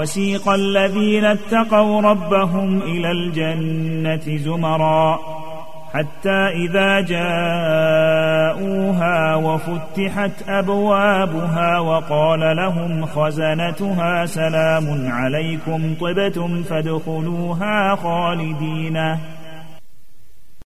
وسيق الذين اتقوا ربهم إلى الجنة زمرا حتى إذا جاءوها وفتحت أبوابها وقال لهم خزنتها سلام عليكم طبتم فادخلوها خالدين